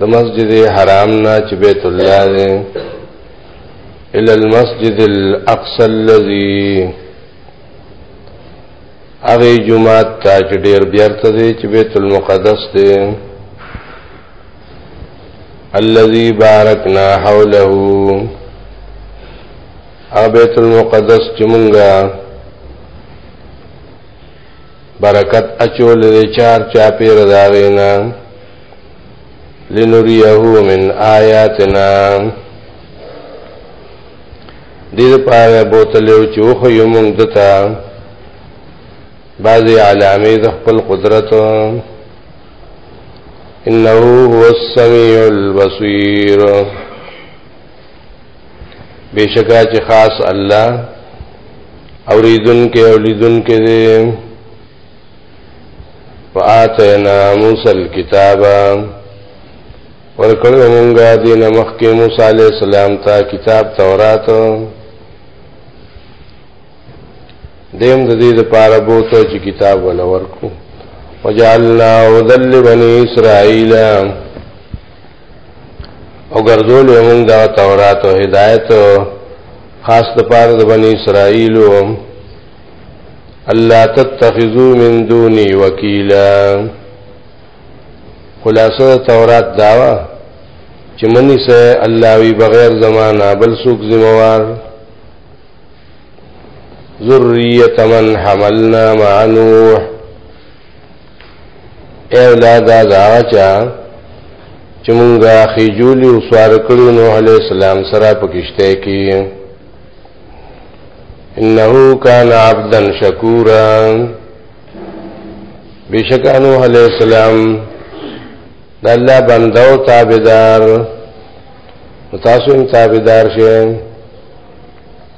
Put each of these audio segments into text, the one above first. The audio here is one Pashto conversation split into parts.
د مسجد حرام نه چې بیت الله دی الى المسجد الاقصى الذي هغه جمعه ته چې ډیر بیرته دی چې بیت المقدس دی الذي باركنا حوله ابيت المقدس چې مونږه برکت اچول دی چار چاپیر داغینا لنریهو من آیاتنا دې پاره بوتلو چې خو یو مونږ دتا بعضی علامې د خپل قدرت انه هو السميع البصير بشکا چې خاص الله اوریدن کې اولیدن کې دې فآتینا موسی الكتاب ورکړو مونږه دین مخکې موسی علی السلام ته کتاب تورات دیم د دې لپاره بوته چې کتاب ولا ورکو وجعلنا هدل بني اسرائيل او ګرځول موږ دا تورات او هدایت خاص د پاره د بنی اسرائیل الله تتخذو من دوني وکیلا خلاصه تورات داوا چې منی سه الله وی بغیر زمانہ بل سوک ذمہوار ذریه من حملنا مع نوح اے اولادا دا چا چې مونږه خېجولی او سوار کړو نوح علی السلام سره په کشته کې انه کان عبدا شکورا بشک انو علی السلام د الله بنده او تابعدار تاسو هم تابعدار شئ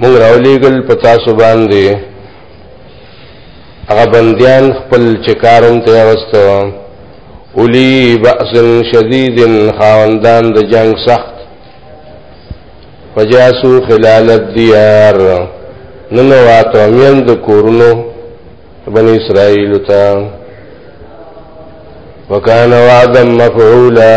مونږ راولېګل په تاسو باندې هغه بندیان خپل چې کارم ته واستو اولی بأس شدید خاوندان د جنگ سخت فجاسو خلال الدیار ننو واتو امین د کورونو بنی اسرائیل ته وکانا وعدا مفعولا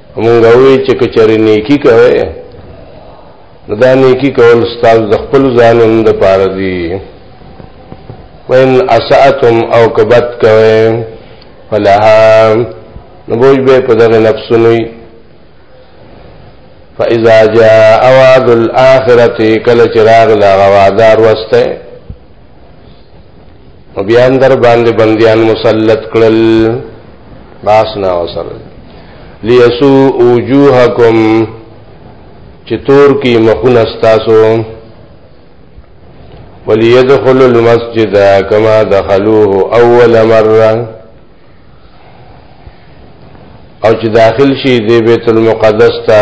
مونږ وی چې کچری نیکی کوي نو دا نیکی کول استاد د خپل ځان هم د پاره دی وین اساتم او کبت کوي فلها نو بوج به په دغه نفسونی فاذا جاء وعد الاخره کله چراغ لا غوادار وسته او بیا در باندې بندیان مسلط کړل باس نه وسره لیسو وجوهکم چې تور کی مخونه استاسو وليدخل المسجد كما دخلوه اول مره او چې داخل شي د بیت المقدس ته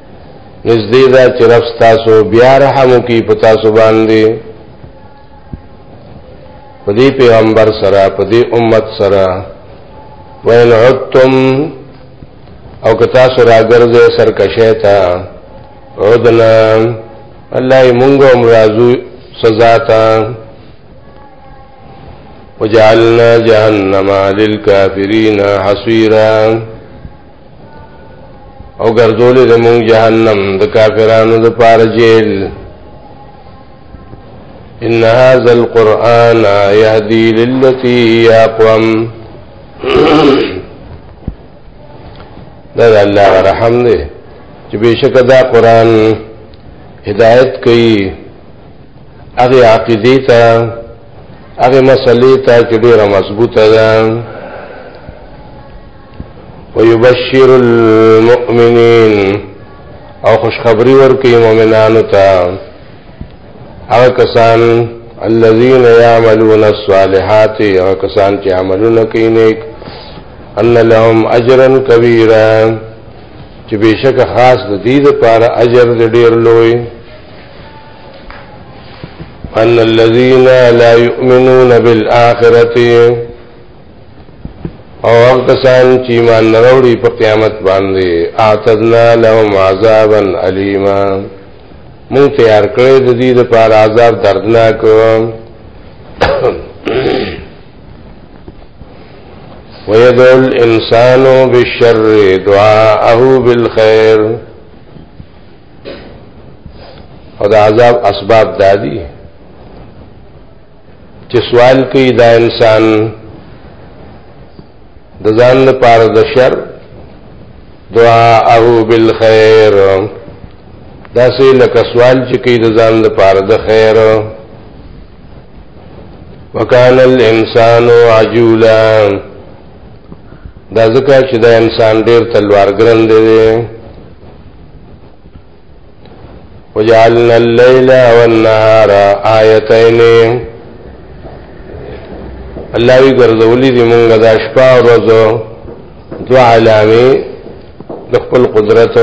نزدې دا چې رب تاسو بیا رحم کی په تاسو باندې په دې پیغمبر سره په دې امت سره وین عدتم او که تاسو راګرځې سرکشه تا عدنا الله مونږ هم راځو سزا تا وجعلنا جهنم للكافرين حصيرا او ګرځولې د مونږ جهنم د کافرانو د پار جیل ان هاذا القران يهدي للتي اقوم دا الله رحم دې چې بشک دا قران هدایت کوي هغه عقیده ته هغه مسلې ته چې ډیره مضبوطه ده ويبشر المؤمنين او خوشخبری ورکی مؤمنانو ته هغه کسان الذين يعملون الصالحات هغه کسان چې عملونه کوي نیک ان لهم اجرا كبيرا چې بشک خاص د دې لپاره اجر ډیر لوی ان الذين لا يؤمنون بالاخره او هغه کسان چې ایمان نه وروړي په قیامت باندې اعتدنا لهم عذابا الیما مون تیار کړی د دې لپاره عذاب دردناک ويدعو الانسان بالشر دعاءه بالخير او د عذاب اسباب دادی چې سوال کوي دا انسان د ځان لپاره د شر دعا او بالخير دا سه لکه سوال چې کوي د ځان لپاره د خیر وکال الانسان عجولا دا ځکه چې دا انسان ډیر تلوار ګرن دی وجعلنا الليل والنهار آيتين الله وی ګرځولې دي مونږه د شپه او ورځ دوه علامې د خپل قدرت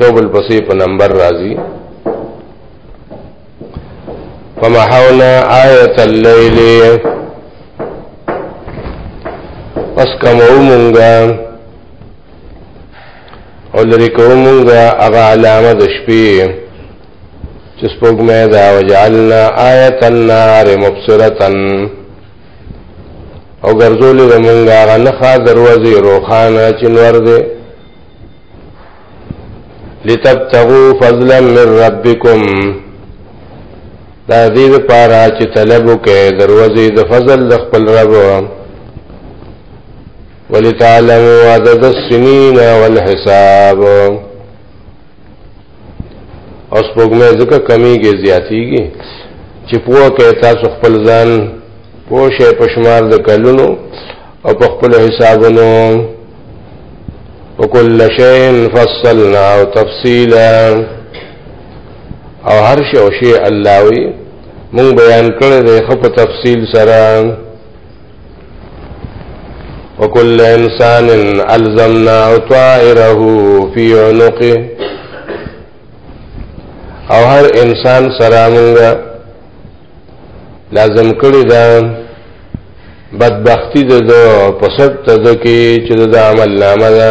یو بل پسې په نمبر راځي فمحونا آیت اللیل پس کمو مونږه او لري کومونګه هغه علامه د شپې چې سپوږمۍ دا وجعلنا آیت النار مبصرتن او ګرځولې د مونږه هغه نخا دروازې روخانه چې نور دی لتبتغوا فضلا من ربکم دا دې لپاره چې طلب وکړي دروازې د فضل د خپل رب ولتعلموا عدد السنين والحساب اوس پوګمه ځکه کمیږي زیاتیږي چې پوه کې تاسو خپل ځان پوه شئ په شمار د کلونو او په خپل حسابونو وکل شیء فصلنا او تفصیلا او هر شی او شی الله وی مون بیان کړی دی خو په تفصیل سره وكل إنسان ألزمناه طائره في عنقه او هر انسان سره مونږ لازم کړی دا بدبختی د پسټ ته د کې چې د عمل نامه ده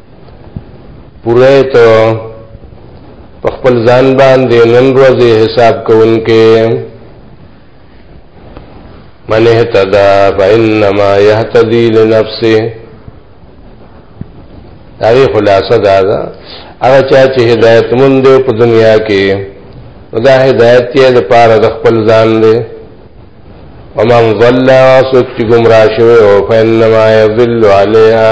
پوره ته په خپل ځان باندې نن ورځې حساب کوونکې من اهتدى فإنما يهتدي لنفسه هغه خلاصه دا ده هغه چا چې هدایت مونږ دی په دنیا کې دا هدایت یې د پاره د خپل ځان دی ومن ضل وسوک چې گمراه شوی او فإنما يضل عليها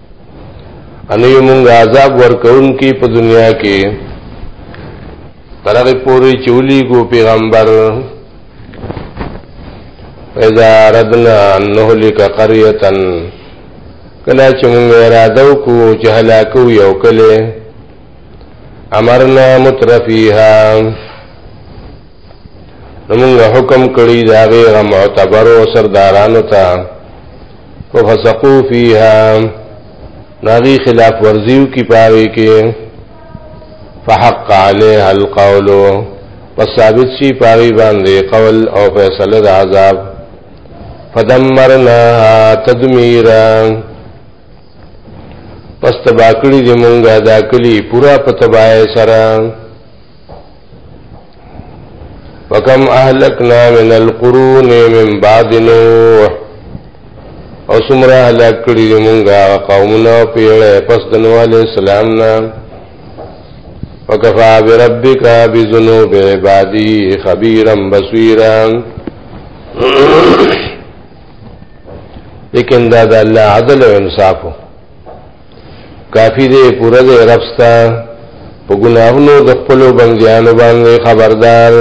ان یو مونږ عذاب ورکون کی په دنیا کې ترغه پوری چولی ګو پیغمبر اذا ردنا نهلك قريه کله چې مونږ اراده وکړو چې هلاکو یو کله امرنا مترفیها موږ حکم کړی دا غیر معتبر او سردارانو ته فسقو فیها ناغي خلاف ورزیو کی پاوی کې فحق علیها القول پس ثابت شي پاوی باندې قول او فیصله د عذاب فدمرناها تدمیرا پس تباکړی دی مونږه دا کلی پورا په تبای سره وکم اهلکنا من القرون من بعد نوح او سمره هلاک کړي دي مونږه قومونه پیړې پس د نوح عليه السلام نه وکفا بربک بذنوب عبادی خبيرا بصيرا لیکن دا د الله عدل او انصاف کافی دی پوره دی رب ستا په ګناهونو د خپلو بندیانو باندې خبردار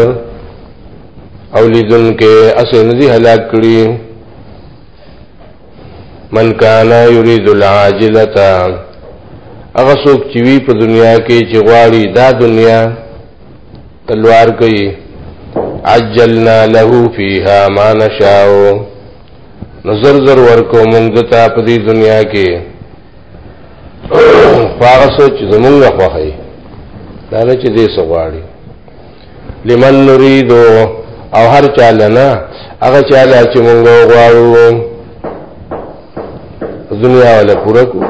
او لیدونکې اسې ندي هلاک کړي من کان یرید العاجله هغه څوک چې وی په دنیا کې چې غواړي دا دنیا تلوار کوي عجلنا له فیها ما نشاء نو زر زر ورکو مونږ دتا په دې دنیا کې خواغه سوچ زمونږه خوخی دا نه چې دې سغواړي لمن نريدو او هر چاله نه هغه چاله چې مونږ غواړو دنیا ولا پوره کو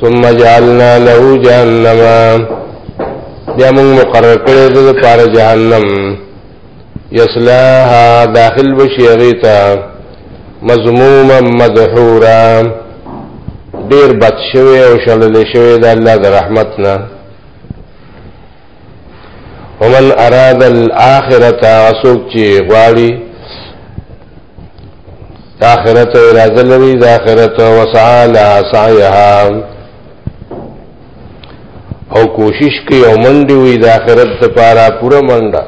ثم جعلنا له جهنم بیا مونږ مقرر کړی د پاره جهنم یصلاها داخل بشي هغې ته مضموما مدحورا ډېر بد شوی او شړلی شوی د الله د رحمت نه ومن اراد الاخرة اسوک چې غواړي د اخرت اراده لري د اخرت وسعى لها سعيها او کوشش کوي او منډي وي د آخرت لپاره پوره منډه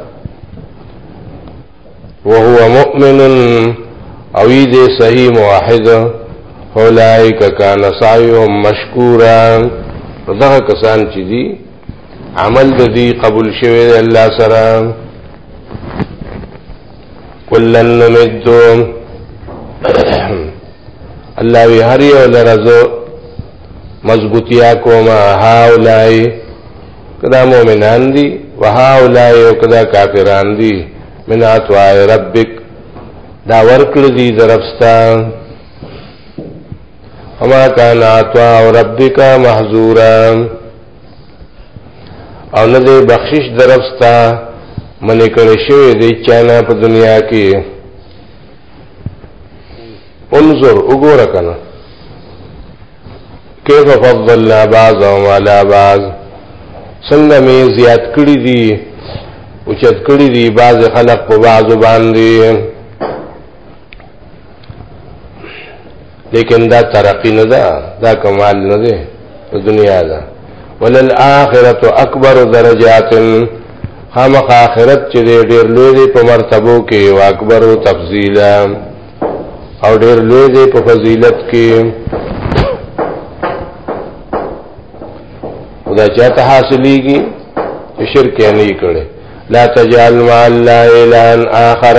وهو مؤمن او دې صحیح موحد اولائک کان سعیهم مشکورا دغه کسان چې دي عمل د دې قبول شوی دی الله سره کلن نمد الله وی هر یو لرزو مضبوطیا کوما هاولای کدا مومنان دی و هاولای او کدا کافران دی من اتوای ربک دا ورکړ دی درفستا وما کان اتوا ربک محذورا او نه دی بخشش درفستا منې کړې شوې دی چانه په دنیا کې انظر وګوره کنه کیف فضلنا بعضهم على بعض څنګه می زیات کړی دي او چت کړی دي بعض خلق په بعض باندې لیکن دا ترقی نه ده دا کمال نه ده د دنیا ده وللآخرت اکبر درجات خامخ آخرت چې ډېر لوی دی په مرتبو کې او اکبر او تفضیلا او ډېر لوی دی په فضیلت کې خدا چاته حاصلېږي چې شرک یې نه کړي لا تجعل مع الله الا اخر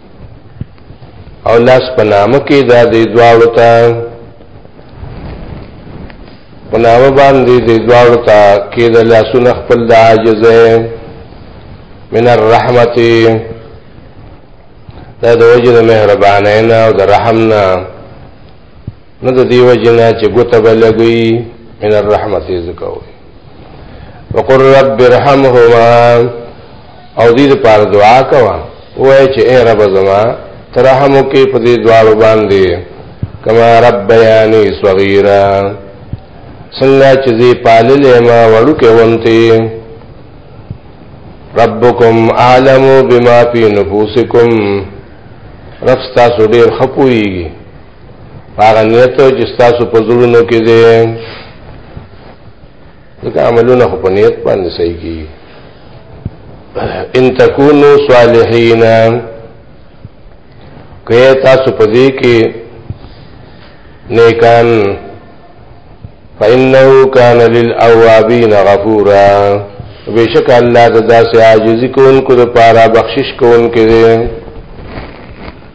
او لاس په نامه کې دا دی دواړو ته په نامه باندې دی دواړو ته کې د لاسونه خپل د عاجزه من الرحمت دا د وجه د مهربانۍ نه او د رحم نه نو د دیو جنا چې ګوته بلګوي من الرحمت زکوي وقر رب ارحمهما او دې لپاره دعا کوه وای چې اے رب زما ترحم کې په دې دواړو باندې کما رب بیانی صغیرا څنګه چې دې پاللې ما وړو کې ونتي ربکم عالم بما فی نفوسکم رب تاسو ډیر خپويږي هغه نیت چې تاسو په زړونو کې دی دا عملونه په نیت باندې صحیح کی ان تکونو صالحین که تاسو په دې کې نیکان فإنه كان للأوابين غفورا بشک الله د داسې عاجزي کوونکو لپاره بخشش کوونکو دی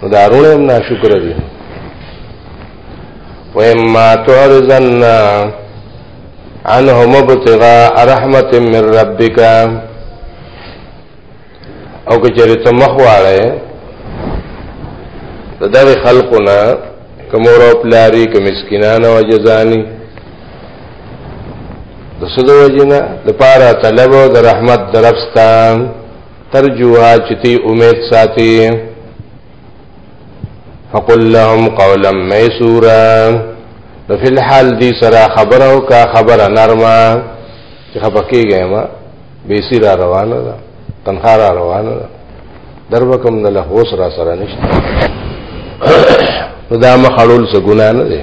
نو دا رونه هم ناشکر دي و اما تعرضن عنهم ابتغاء رحمت من ربک او که چېرې ته مخ واړې د دغه خلقونه کوم ورو پلاری کوم مسکینانو وجزانی د سودو وجنه د پاره طلب او د رحمت درفستان ترجوها چې تی امید ساتي فقل لهم قولا ميسورا نو فی الحال دی سره خبره او کا خبره نرمه چې خپکیږي ما بیسی را روانه ده تنخواه را روانه ده در وکم نه له هوس را سره نشته نو دا مخړول څه ګنا نه دی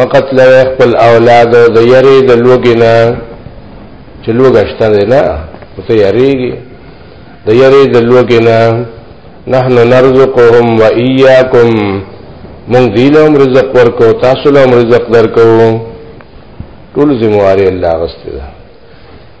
مقتل خپل اولاد د یری د لوګي نه چې لوګه شته نه ته یریږي د یری د لوګي نه نحن نرزقهم و ایاکم من دیلهم رزق ورکو تاسو لهم رزق درکو ټول ذمہ واری الله غسته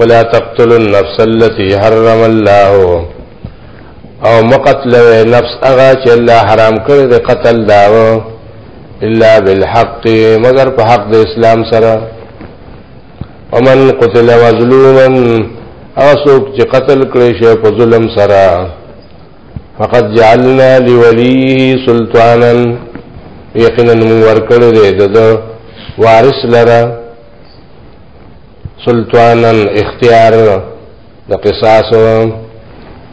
ولا تقتلوا النفس التي حرم الله او مقتل نفس اغا چې الله حرام کړی د قتل داو الا بالحق مگر په حق د اسلام سره ومن قتل مظلوما اسوک چې قتل کړی شي په ظلم سره فقد جعلنا لوليه سلطانا یقینا موږ ورکړی دی د وارث لره سلطانا اختیار د قصاص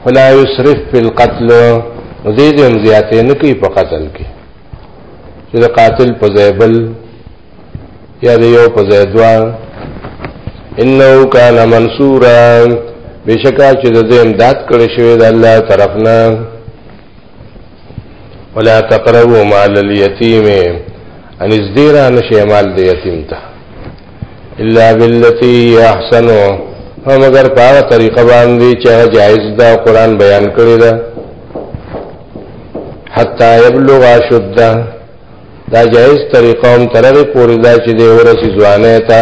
فلا یسرف فی القتل دې دې هم زیاتې نه کوي په قتل کې چې د قاتل په ځای بل یا د یو په ځای دوا انه کان منصورا بشکا چې د دې امداد کړی شوی د الله طرفنا ولا تقربوا مال اليتيم ان ازديرا نشي مال دي يتيم ته الا بالتي احسن مگر په طریقه باندې چې جائز ده قران بیان کړی ده حتا يبلغ شده دا جائز طریقه هم ترغه پوری دا چې د ورسی ځوانه ته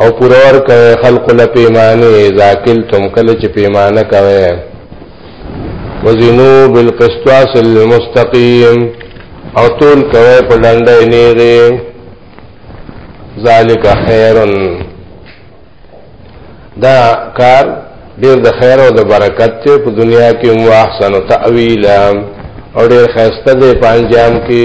او پوره ورکوي خلق له پیمانه اذا کلتم کله چې پیمانه کوي وزنو بالقسطاس المستقيم او تول کوي په لنډه نیغي ذالک خیرن دا کار ډیر د خیر او د برکت ته په دنیا کې مو احسن تاویل او ډیر خسته دی په انجام کې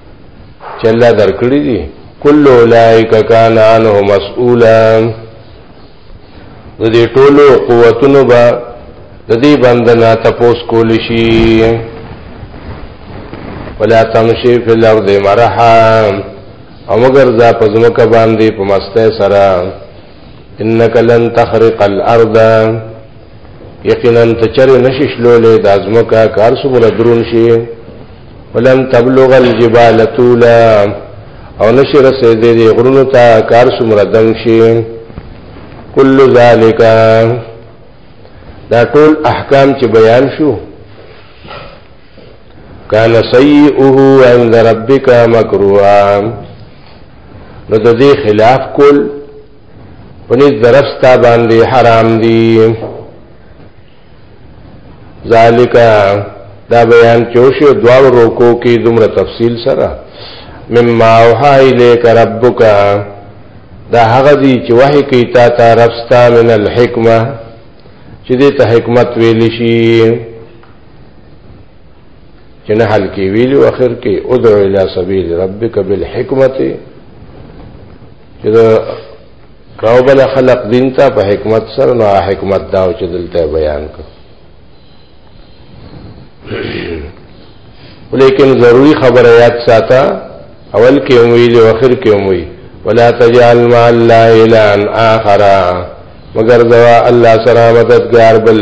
چې الله درکړي دي کل اولائک کان عنه مسؤولا د دې ټولو قوتونو به د دې بندنا تپوس کول شي ولا تمشي فی الارض مرحا او مگر ذا پزمک باندې په مسته سره انك لن تخرق الارض یقینا تچر نشش لولې د ازمکا کار سمره درون شي ولن تبلغ الجبال طولا او نشي رسېدې دې غرونو ته کار سمره دنګ شي کل ذالک دا ټول احکام چې بیان شو کان سیئه عند ربک مکروها نو د دې خلاف کول پنځ درستا باندې حرام دي ذالک دا بیان چوشو دوار روکو کی دومره تفصیل سره مما اوحا الیک ربک دا هغه دی چې وحی کی تا تا ربستا من الحکمه چې دې ته حکمت ویل شي چې نه حل کې ویلو اخر کې ادعو الى سبیل ربک بالحکمت چې دا راوبل خلق دین ته په حکمت سره نو حکمت دا چې دلته بیان کړ ولیکن ضروری خبره یاد ساته اول کې ویل او اخر کې وی ولا تجعل مع الله الا اخر مگر ذوا الله سره مددگار بل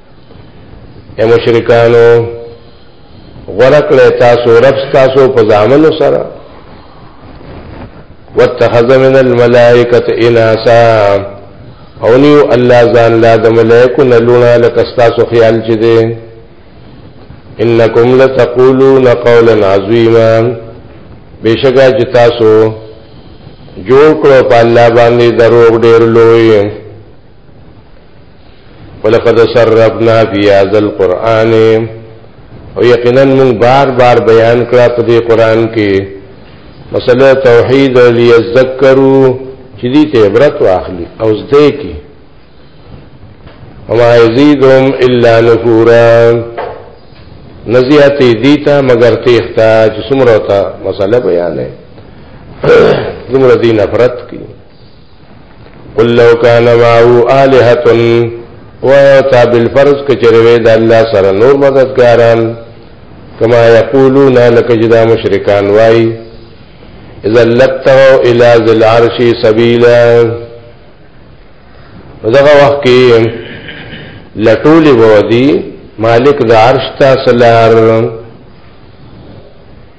اے مشرکانو غرق لے تاسو رب تاسو په ځامن سره واتخذ من الملائکه اناسا او نیو الله ځان لا د ملائکه نلونه لکه تاسو خیال چي دي انکم لتقولون قولا عظیما بشکا چې تاسو جوړ کړو په الله باندې دروغ ډیر لوی ولقد صرفنا في هذا القرآن او یقینا موږ بار بار بیان کړه په دې قرآن کې مسله توحید لیذکروا چې دې ته عبرت واخلي او زده کی وما يزيدهم الا نفورا نزیاتی دیتا مگر تیختا چې څومره تا مسله بیان ہے دومره دی نفرت کی قل لو کان معه آلهة وایو تا بالفرض کچروی د الله سره نور مددګاران کما یقولون لکه چې دا مشرکان وایي اذا لبتغوا الى ذي العرش سبيلا دغه وخت کې لټولې وودي مالک د عرش ته سلام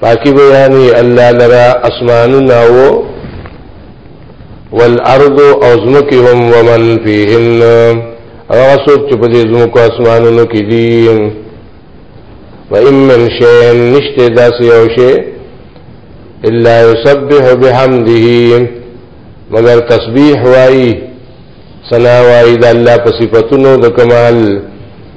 پاکی بیانی الله لرا اسماننا و والارض او زمکی هم ومن فیهن هغه څوک چې په دې زمکو اسمانونو کې دي و ان من شيء نشته داسې یو شی الا يسبح بحمده مگر تسبیح وایي ثنا وایي د الله په صفاتونو د کمال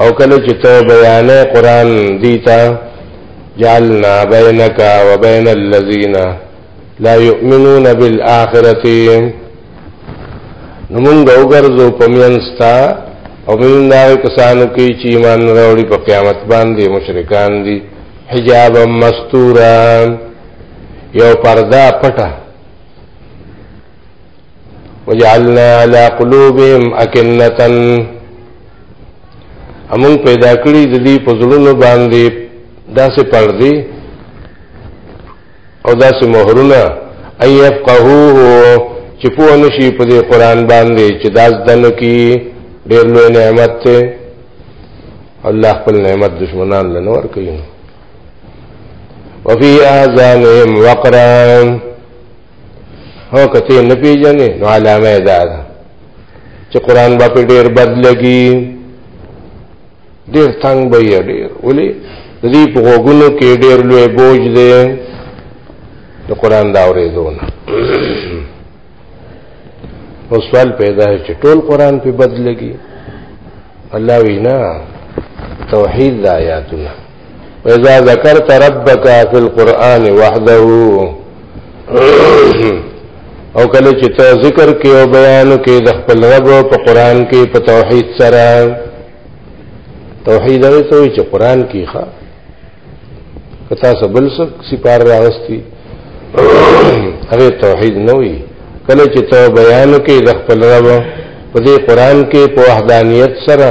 او کله چې ته بیانې قران دیتا جعلنا بینک و بین الذین لا یؤمنون بالآخرة نو مونږ وګرځو پمینستا او مونږ دا کسانو کې چې ایمان راوړي په قیامت باندې مشرکان دي حجاب مستورا یو پردا پټه وجعلنا على قلوبهم اكنه امون پیدا کړی د دې په زړونو باندې داسې پردي او داسې مهرونه ايفقهوه چې په نشي په دې قران باندې چې داس دن کی ډېر لوی نعمت ته الله خپل نعمت دشمنان لنور کوي وفي اذانهم وقران هو کته نه پیژنې نو علامه دا ده چې قران با په ډیر بد لګي ډیر تنگ به یې ډیر ولي د دې په غوګونو کې ډیر لوی بوج دی د قران دا اورېدونه او سوال پیدا چې ټول قران په بد لګي الله وینا توحید آیاتونه وإذا ذكرت ربك في القرآن وحده او کله چې ته ذکر کې او بیان کې د خپل رب په قران کې په توحید سره توحید هغه څه چې قران کې ښه کتا سبل سک سپار راوستي هغه توحید نه وي کله چې ته بیان کې د خپل رب په دې قران کې په وحدانیت سره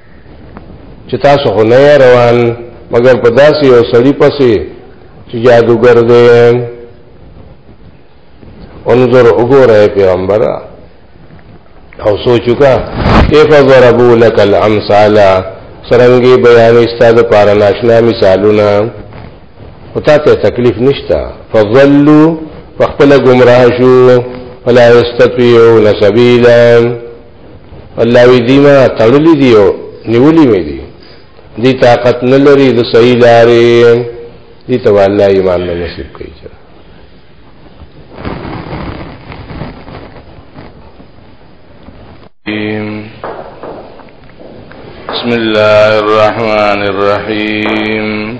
چې تاسو خو نه روان مګر په داسې یو سړی پسې چې جادوګر دی انظر وګوره پیغمبره او سوچو کا کیف ضربو لك الامثال سرنګي بیان استاد پار ناشنا مثالونه وتا ته تکلیف نشتا فضلوا فخپل گمراه شو فلا يستطيعون سبيلا الله وی دیما تړلی دی او نیولی مې دی دی طاقت نه لري د صحیح لارې دی ته الله ایمان نه نصیب کوي بسم الله الرحمن الرحيم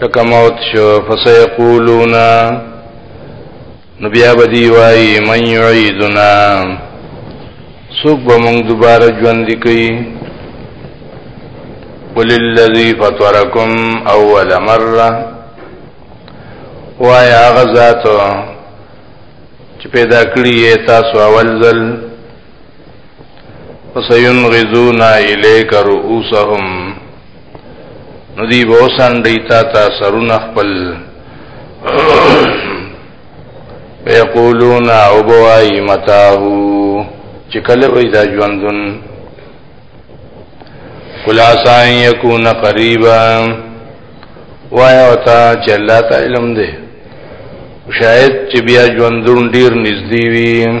ټکه موت شو فسيقولون نو بیا به دی وایي من یعیدنا څوک به موږ دوباره ژوند کوي قل الذي فطركم اول مره وایا غزاتو چې پیدا کړی تاسو اول ځل فسينغزون اليك رؤوسهم نو دی به سندی تا تا سرونه خپل ويقولون او بوای متاه چې کله وې دا ژوندون کلا سان یکون قریبا وای او تا چې الله تعالی علم دې شاید چې بیا ژوندون ډیر نږدې وي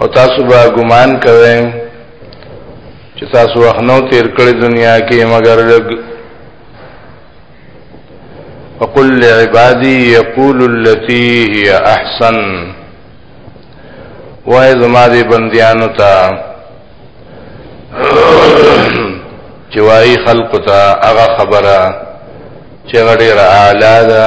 او تاسو به ګمان کوئ چې تاسو وخت نو تیر کړی دنیا کې مگر لګ وقل لعبادي يقول التي هي احسن وای زما دي بنديانو ته چې وای خلق ته هغه خبره چې غډیره اعلی ده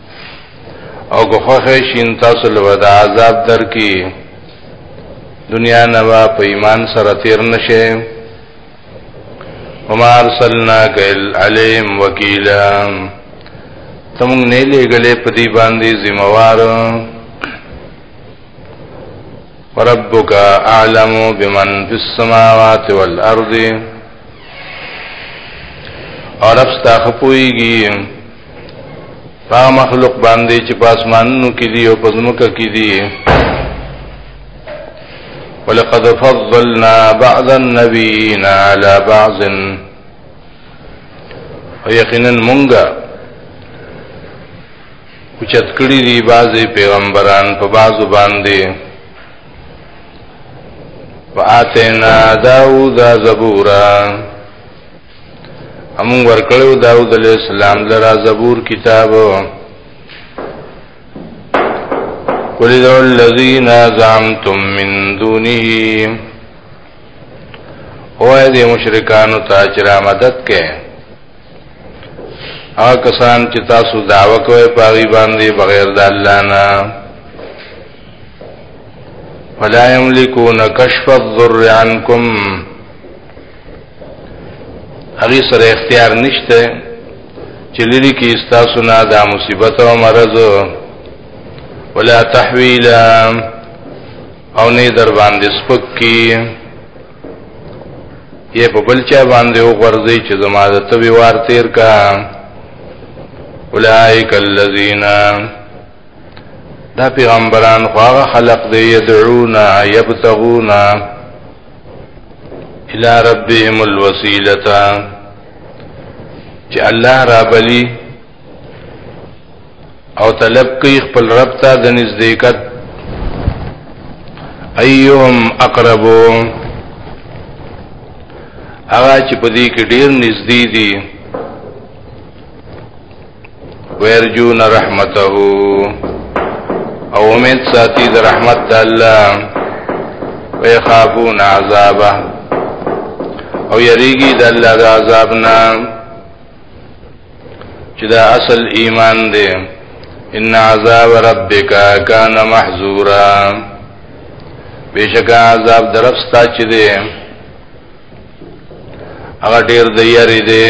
او که خوښه شین تاسو له ودا عذاب در کی دنیا نوا په ایمان سره تیر نشه وما ارسلناک علیم وکیلا تمون نه لګلې په دې باندې ذمہوار وربک اعلم بمن فی السماوات والارض اور اب ستا خپویږي هغه مخلوق باندې چې په اسمانونو کې دي او په ځمکه کې دي ولقد فضلنا بعض النبيين على بعض ويقينا مونږه اوچت کړی دی بعضی پیغمبران په بعضو باندې وآتینا داود زبورا امون ورکړو داود علیہ السلام لرا زبور کتاب قل ادعوا الذين زعمتم من دونه او دې مشرکانو ته چې را مدد کې هغه کسان چې تاسو دعوه کوي پاغي باندې بغیر د الله نه ولا يملكون كشف الضر عنكم هغه سره اختیار نشته چې لری کې استاسو نه دا مصیبت او مرض ولا تحویلا او نه در باندې سپک کی یې په بل چا باندې وغورځي چې زما د توی وار تیر کا اولائک الذین دا پیغمبران خو هغه خلق دی یدعونا یبتغونا الى ربهم الوسيله چې الله را بلی او طلب کوي خپل رب ته د نزدېکت ايهم اقربو هغه چې په دې کې ډېر نږدې دي ويرجون رحمته او امید ساتي د رحمت د الله ويخافون عذابه او یریږي د الله د عذاب نه چې دا اصل ایمان دی ان عذاب ربک کان محذورا بشکا عذاب درفستا چې دی هغه ډیر د یری دی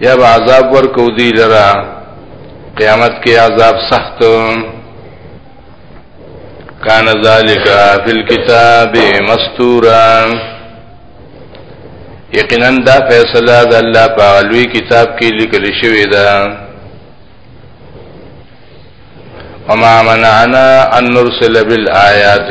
یا به عذاب ورکو دی لرا قیامت کې عذاب سخت کان ذالک فی الكتاب مستورا یقینا دا فیصله د الله په لوی کتاب کې لیکل شوی ده وما منعنا ان نرسل بالآیات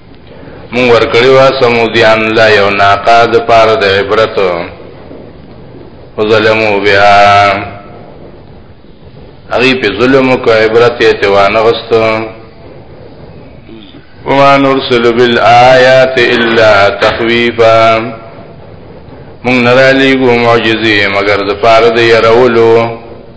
مون ورکړی وا سمودیان لا یو ناقه د پار د عبرت وظلمو بیا هغه په ظلم او عبرت ته وانغستو وما نرسل بالآیات الا تخویفا مونږ نه را لېږو معجزې مګر د پاره د يرولو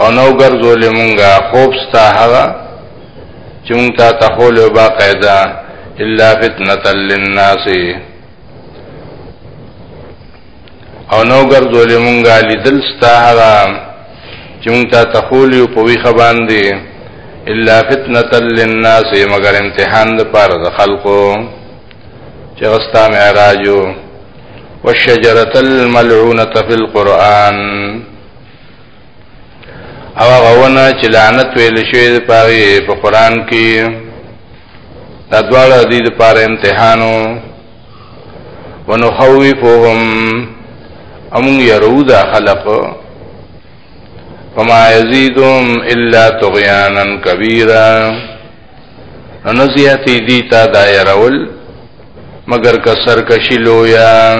او نو ګرځولې مونږه خوب ستا هغه چې مونږ ته تخول او باقاعده الا فتنه للناس او نو ګرځولې مونږه لیدل ستا هغه چې مونږ ته تخول او په وی خبان دي الا فتنه للناس مگر امتحان د پاره د خلقو چې غستا معراجو والشجره الملعونه في القران او هغه ونه چې لعنت ویل شوی د پاره په قران کې دا دواړه د دې لپاره امتحانو ونخوفهم ام يرود خلق فما يزيدهم الا طغيانا كبيرا نزياتي دي تا دايرول مگر کا سرکشی لویا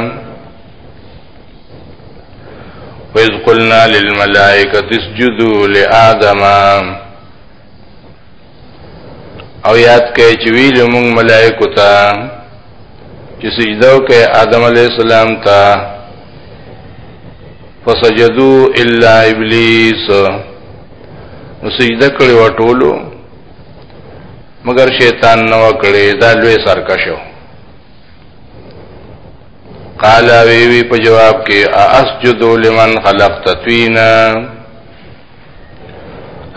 وَإِذْ قُلْنَا لِلْمَلَائِكَةِ اسْجُدُوا لِآدَمَ او یاد کړئ چې ویل موږ ملائکه ته چې سجده وکړي آدم علی السلام ته فسجدوا الا ابلیس نو سجده کړي وټولو مگر شیطان نو کړي دا لوی سرکشو قال وی وی په جواب کې اسجد لمن خلقت طینا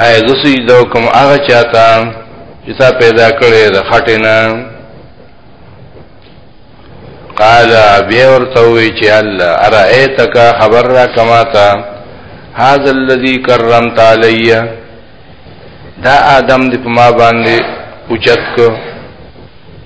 اي زسي دو کوم هغه چاته چې تا پیدا کړې د خټینا قال بیا ورته وی چې الله ارایتک خبر را کما تا هاذا الذی کرمت علی دا آدم دې په ما باندې اوچت کو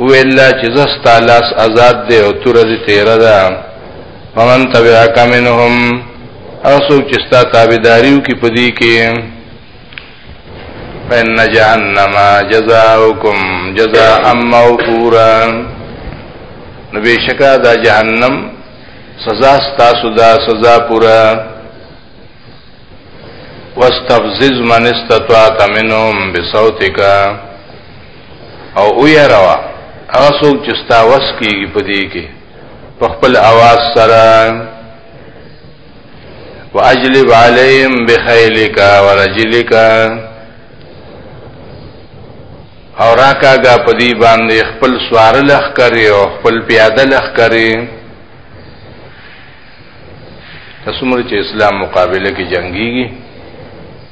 ویل چې زستا لاس آزاد دی او تور دې تیر ده ومن تبعک منهم اوسو چې ستا تابعداریو کې پدی کې فإن جهنم جزاؤكم جزاء موفورا نبی شکا دا جهنم سزا ستاسو دا سزا پورا واستفزز من استطاعت منهم بصوتک او او یروا هغه څوک چې ستا وس کیږي په دې کې په خپل आवाज سره واجلب عليهم بخيلك ورجلك او راکاګه په دې باندې خپل سوار لخ کری او خپل پیاده لخ کری تاسو مر چې اسلام مقابله کې جنگيږي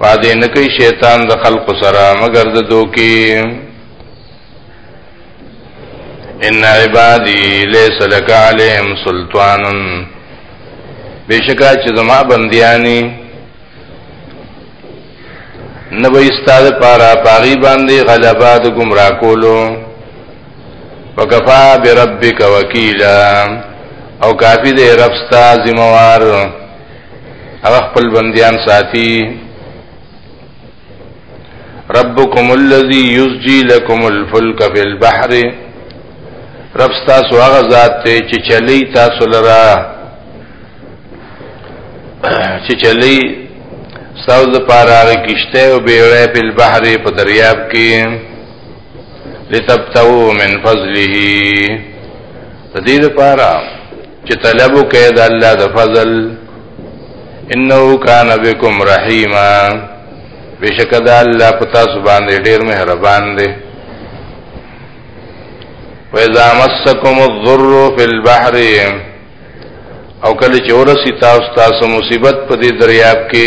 وعده نه کوي شیطان د خلق سره مگر د دوکي ان عبادي ليس لك عليهم سلطان بشکا چې زما بندياني نبی استاد پارا پاغي باندې غلبا د گمراه کولو وکفا بربک وکیلا او کافی دې رب ستا ذمہ وار هغه خپل بنديان ساتي ربکم الذی یسجی لکم الفلک فی البحر رب تاسو هغه ذات ته چې چلی تاسو لرا چې چلی ساوز پارا کشته او بیړې په بحر په دریاب کې لتبتو من فضله د دې لپاره چې طلب وکړي د الله د فضل انه کان بكم رحیما بشک د الله پتا سبحان دې ډیر مهربان دی وَإِذَا مَسَّكُمُ الضُّرُّ فِي الْبَحْرِ او کله چې ورسی تاسو تاسو مصیبت په دې دریاب کې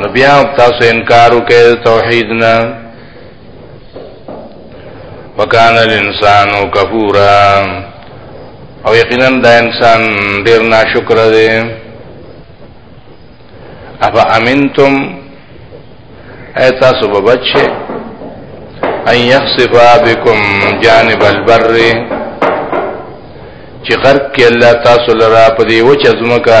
نو بیا تاسو انکار وکړئ توحید نه وکانه الانسان کفورا او یقینا دا انسان ډیر ناشکر دی افا امنتم ایتا سبا بچه ان یخصفا بكم جانب البر چې غرق کې الله تاسو لرا په دې وچ ازمکه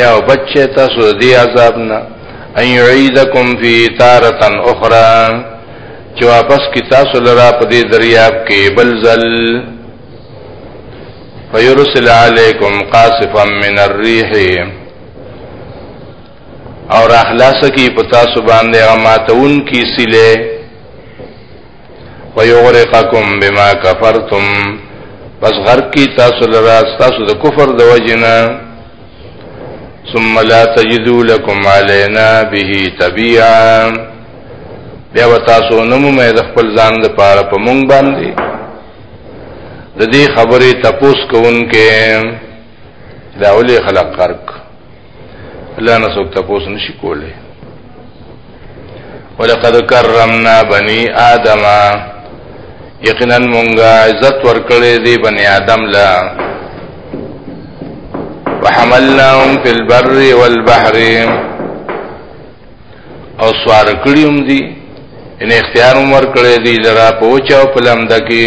یا بچه تاسو دی عذاب نه ان یعیدکم فی تارتا اخرى چې واپس کی تاسو لرا په دې دریاب کې بل زل فیرسل علیکم قاصفا من الريح اور اخلاص کی پتا سو باندې غماتون کی سله ويغرقكم بما كفرتم پس غرق کی تاسو لرا تاسو د کفر د وجنا ثم لا تجدوا لكم علينا به تبيعا بیا و تاسو نمو مې د خپل ځان د پاره په مونږ باندې د دې خبرې تپوس کوونکې دا ولې خلق خرق الله نه څوک تاسو نشي کولای ولقد کرمنا بني آدم یقینا مونږه عزت ورکړې دي بني آدم لا وحملناهم في البر والبحر او سوار کړیوم دي ان اختیار عمر کړې دي لرا پوچاو پلم دکی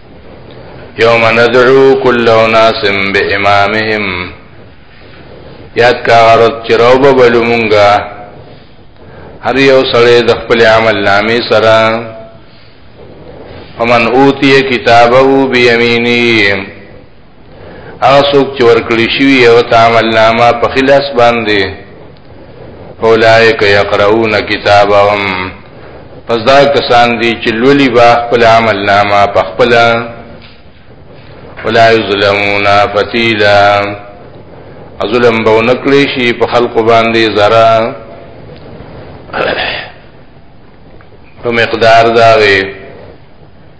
یوم ندعو کل اناس بامامهم یاد کا غرض چروب بلومونگا هر یو سړی د خپل عمل نامې سره ومن اوتی کتابه بیمینی هغه څوک چې ورکړی شوی یو تعامل نامه په خلاص باندې اولائک یقرؤون کتابهم پس دا کسان دي چې لولي با خپل عمل نامه په خپل ولا یظلمون فتیلا ظلم به نکړي شي په خلق باندې زرا په مقدار دا وي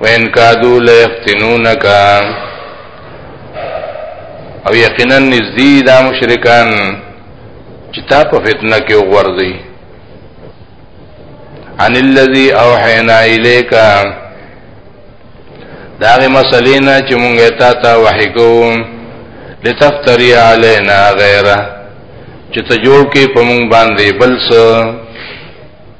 وین کادو لیفتنونک او یقینا نزدی دا مشرکان چې تا په فتنه کې وغورځي عن الذي اوحينا اليك داغه مسلې نه چې مونږه تا ته وحی کوو لتفتری علینا غیره چې ته جوړ کې په مونږ باندې بل څه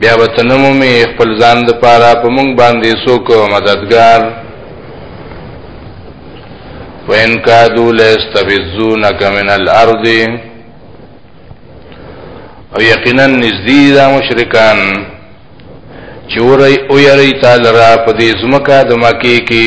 بیا به تنمو می خپل ځان د پاره په مونږ باندې سوک مددگار وین کادو لستبزونک من الارض او یقینا نزدی دا مشرکان چوری او یری تعالی را په دې زمکا د مکی کې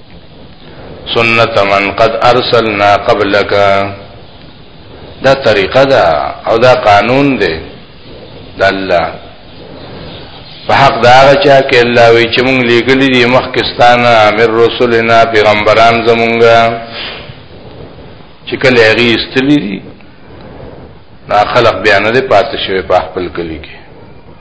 سنت من قد ارسلنا قبلک دا طریقه دا او دا قانون دی د الله په حق دا چا کې الله وی چې مونږ لګلې دي مخکستانه امر رسولنا پیغمبران زمونږه چې کله هغه استلی دي نا خلق بیان نه پاتې شوی په خپل کلی کې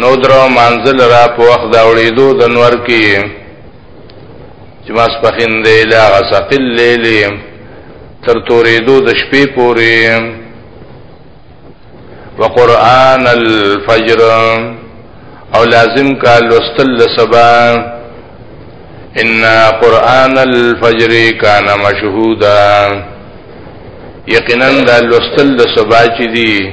نو درو منزل را په وخت دا وړېدو د نور کې چې ماس پخین دی لا غسقل لیل تر تورېدو د شپې پورې وقران الفجر او لازم کا لوستل سبا ان قران الفجر کان مشهودا یقینا د لوستل سبا چې دی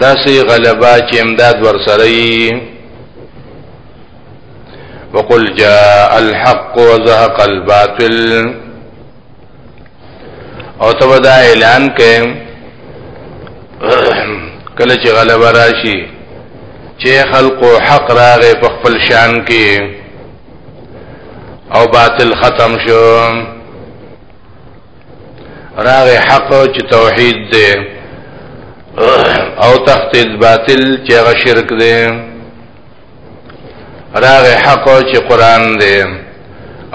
داسې غلبه چې امداد ورسره یي وقل جاء الحق وزهق الباطل او ته دا اعلان کې کله چې غلبه راشي چې خلق حق راغې په خپل شان کې او باطل ختم شو راغ حق چې توحید دی او تخت باطل چې هغه شرک دی راغ حق چې قران دی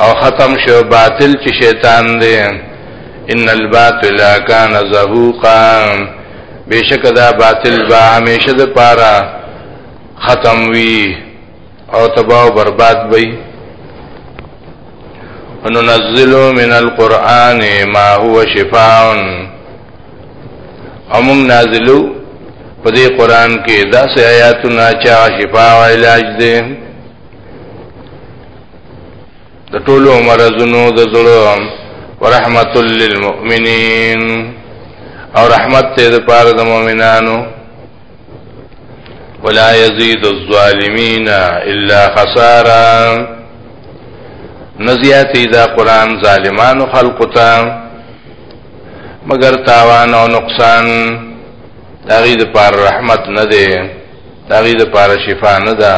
او ختم شو باطل چې شیطان دی ان الباطل کان زهوقا بشک دا باطل با همیشه د پاره ختم وی او تباہ و برباد بئی وننزل من القرآن ما هو شفاء امم نازلو په دې قران کې داسې آیاتونه چې شفا او علاج دي د ټولو مرزونو د زړه ورحمت للمؤمنین او رحمت ته د پاره د مؤمنانو ولا يزيد الظالمين الا خسارا نزياتي دا قران ظالمان خلقتا مگر تاوان او نقصان داغي د پار رحمت نه دی داغي د پار شفا نه ده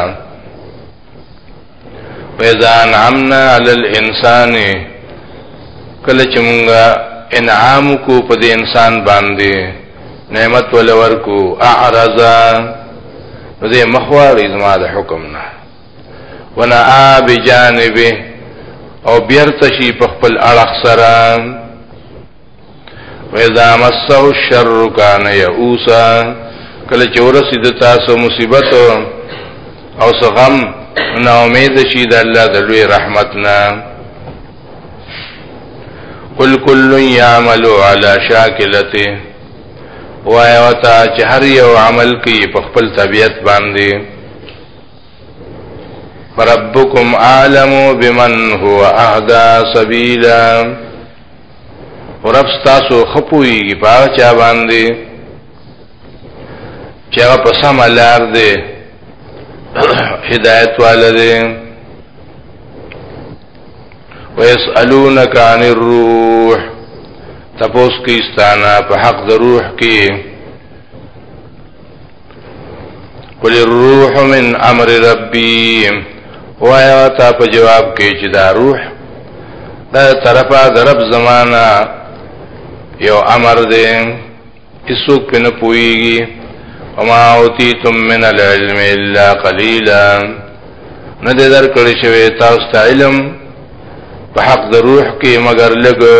وإذا أنعمنا على الإنسان کله چې مونږه انعام کو په دې انسان باندې نعمت ول ورکو اعرض دې مخوار ازما د حکم نه ونا بجانبه او بیرته شي په خپل اړه سره وَإِذَا مَسَّهُ الشَّرُّ كَانَ يَئُوسًا کله چې ورسې د تاسو مصیبت او سغم نا امید شي د الله د لوی رحمت نه قل کل یعمل علی شاکلته وای وتا چې هر یو عمل کوي په خپل طبیعت باندې ربکم عالم بمن هو اهدا سبیلا ورب تاسو خپويږي په هغه چا باندې چې هغه په سم لار دی هدایت والده ويسالونك عن الروح تپوس کیستانا په حق د روح کې قل الروح من امر ربي وایا تا په جواب کې چې دا روح دا طرفه درب زمانہ یو امر دی هیڅوک په نه پويږي وما اوتیتم من العلم الا قليلا نه دې در کړی شوی تاسو ته علم په حق د روح کې مگر لګو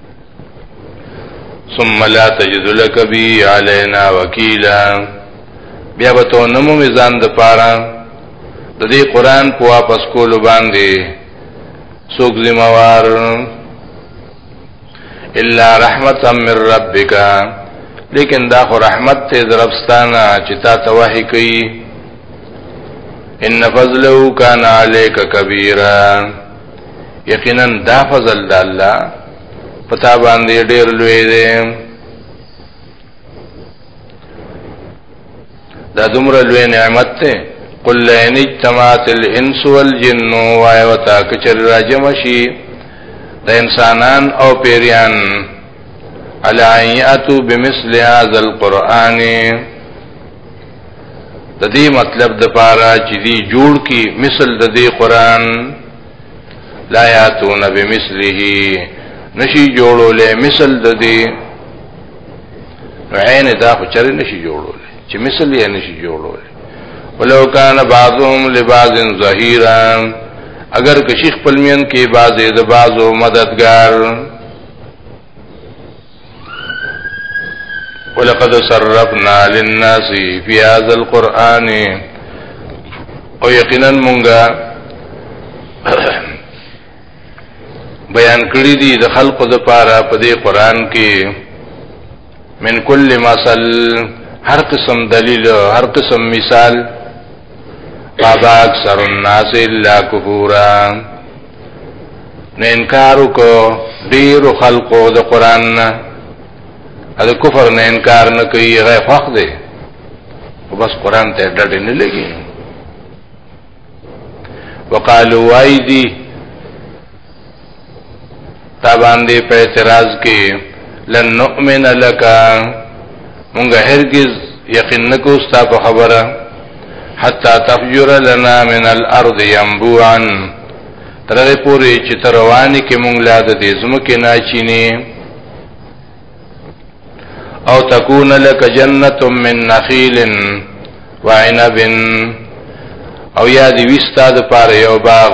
ثم لا تجد لك بي علينا وكيلا بیا به تو نمو میزان د پاره د دې قران په واپس کولو باندې څوک ذمہوار الا رحمتا من ربک لیکن دا خو رحمت ته درفستانه چې تا ته وحی کوي ان فضله کان علیک کبیره یقینا دا فضل د الله پتا باندې ډیر لوی دی دا دومره لوی نعمت ته قل لئن اجتمعت الانس والجن وایوتا کچر راجم شي د انسانان او پیریان علی ان یاتو بمثل هذا القرآن د دې مطلب د پاره چې دی جوړ کی مثل د دې قران لا یاتون بمثله نشي جوړولې مثل د دې عین دا خو چر نشي جوړولې چې مثل یې نشي جوړولې ولو کان بعضهم لبعض ظهیرا اگر کشیخ پلمین کې بعضې د بعضو مددگار ولقد صرفنا للناس في هذا القرآن او یقینا مونږه بیان کړی دي د خلقو د پاره په دې قران کې من کل مثل هر قسم دلیل هر قسم مثال ابا اکثر الناس الا کفورا نه انکار کو ډیر خلقو د قران نه د کفر نه انکار نه کوي غي حق دی او بس قران ته ډډ نه لګي وقالو وایدی تا باندې په اعتراض کې لن نؤمن لك مونږ هرگز یقین نکو ستا په خبره حتا تفجر لنا من الارض ينبوعا ترغه پوری چې تروانی کې مونږ لا د دې زمکه نه چینه او تكون لك جنته من نخيل وعنب او یا دی وستا د پاره یو باغ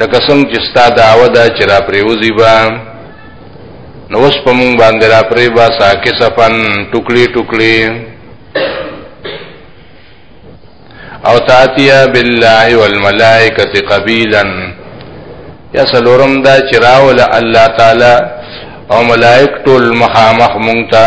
لکه څنګه چې ستا دعوه ده چې را پریوزی با نو اوس په مونږ باندې را پری با ساکه سفن ټوکلي ټوکلي او تاتیا بالله والملائکه قبیلا یا سلورم دا چې راول الله تعالی او ملائک ټول مخامخ مونږ ته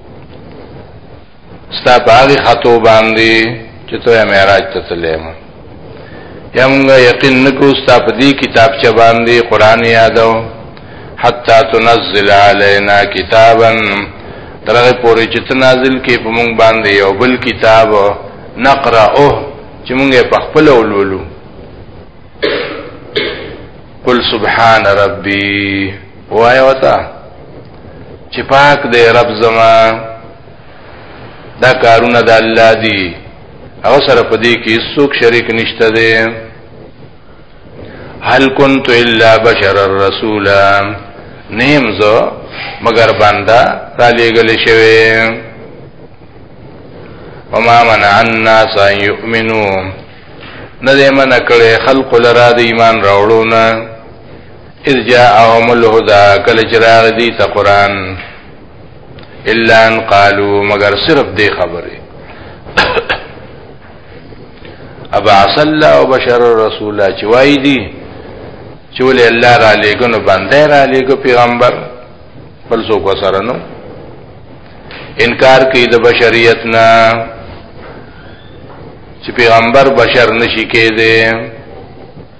ستا په هغه خطو باندې چې ته معراج ته تللی مو یا موږ یقین نکو ستا په دې کتابچه باندې قران یادو حتا تنزل علینا کتابا ترغه پورې چې تنازل کې په موږ باندې یو بل کتاب نقرأه چې موږ په خپل ولولو قل سبحان ربي وای وتا چې پاک دې رب زما دا کارونه د الله دی او سره پدې کې څوک شریک نشته دی هل كنت الا بشر الرسول نیم زو مگر بندا را لېګل شوی وما منع الناس ان يؤمنوا نه دې من کړې خلق لرا د ایمان راوړو نه اذ جاءهم الهدى کله چې راغی دی ته قران الا ان قالوا مگر صرف دی خبره ابا صلی او بشر رسول چې وای دی چې ول الله را لېګو نو باندې را لېګو پیغمبر بل څوک وسره نو انکار کوي د بشریت نه چې پیغمبر بشر نشي کېده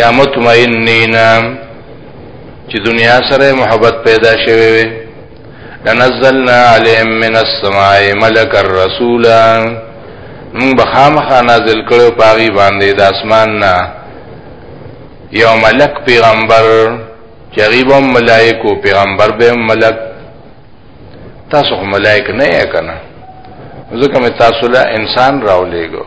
یا مطمئنین چې دنیا سره محبت پیدا شوه وي لنزلنا عليهم من السماء ملك الرسول من بخامخ نازل کړو پاغي باندې د اسمان نه یو ملک پیغمبر چریب ملائکو پیغمبر به ملک تاسو ملائک نه یې کنه ځکه مې تاسو له انسان راولېګو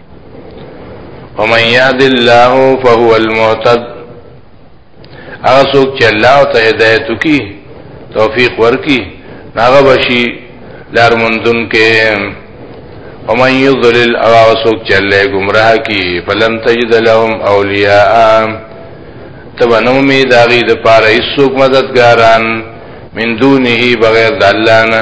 ومن يهد الله فهو المعتد هغه څوک چې الله ته هدایت کوي توفیق ورکي هغه بشي لار مندون کې ومن يضلل او سوک چلے گمراہ کی فلن تجد لهم اولیاء تبنو می داغی د پاره هیڅوک مددګاران من دونه بغیر د الله نه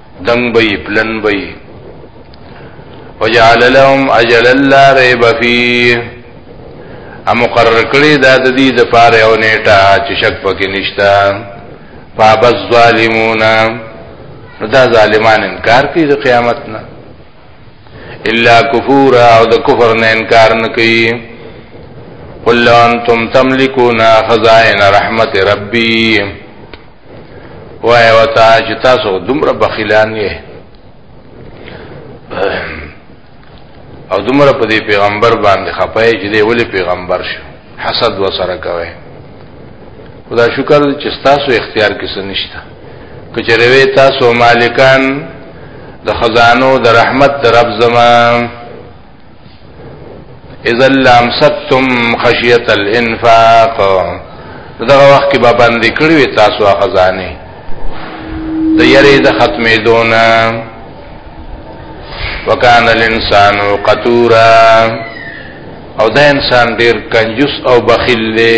دنګ به پلن به وجعل لهم اجلا لا ريب فيه ا مقرر کړی دا د دې د پاره او نیټه چې شک پکې نشتا فاب الظالمون دا ظالمان انکار کوي د قیامت نه الا کفور او د کفر نه انکار نه کوي قل انتم تملكون خزائن رحمت ربي وای وتا چې تاسو دومره بخیلان یې او دومره په دې پیغمبر باندې خپای چې دی ولې پیغمبر شو حسد وسره کوي خدا شکر چې تاسو اختیار کې څه نشته کچروي تاسو مالکان د خزانو د رحمت د رب زمان اذا لامسكتم خشيه الانفاق دغه وخت کې به باندې کړی وي تاسو خزانه د یری د ختمې دونه وکان الانسان قطورا او دا انسان ډیر کنجوس او بخیل دی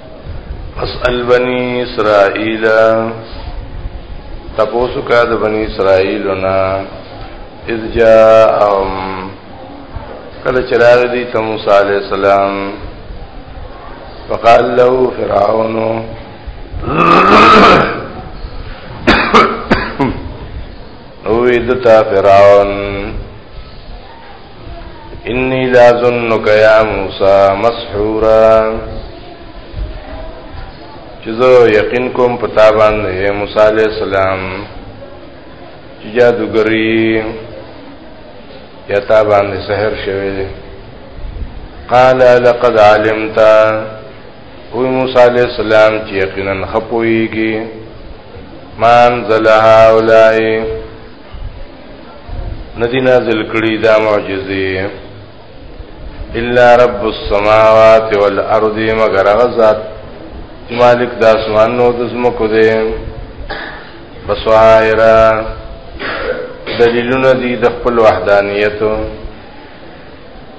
اسأل بنی اسرائیل تپوسو کا د بنی اسرائیلنا اذ جاءهم کله چراغ دی ته موسی علی السلام فقال له فرعون او دتا فرعون انی لا ظنک یا موسی مسحورا چې زه یقین کوم په تا باندې موسی علی السلام چې جادوګری یا تا باندې سحر شوی دی قال لقد علمت او موسی علی السلام چې یقینا خپويږي مان ذل هؤلاء ندی نازل کړی دا معجزې الا رب السماوات والارض مگر غزاد مالک د اسمانو د زمکو دی بصائرا دلیلونه دي د خپل وحدانیت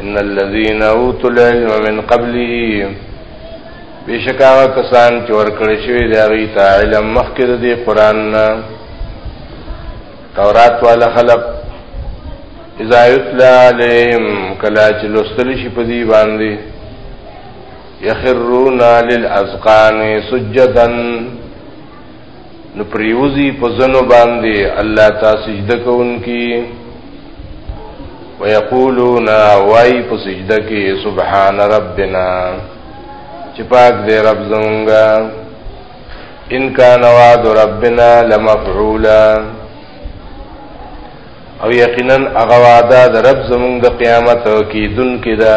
ان الذين اوتوا العلم من قبله بشکا کسان چې ورکړی شوی دی هغه ته علم مخکې د قران نه تورات والا خلق اذا یتلا علیهم کلا چې لوستل شي په دی باندې یخرون للاذقان سجدا نو پریوزی په زنو باندې الله تا سجده کوونکی ويقولون وای په سجده کې سبحان ربنا چې پاک دې رب زمونږه ان کان وعد ربنا لمفعولا او یقینا هغه وعده د رب زمونږ د قیامت کې دن کې ده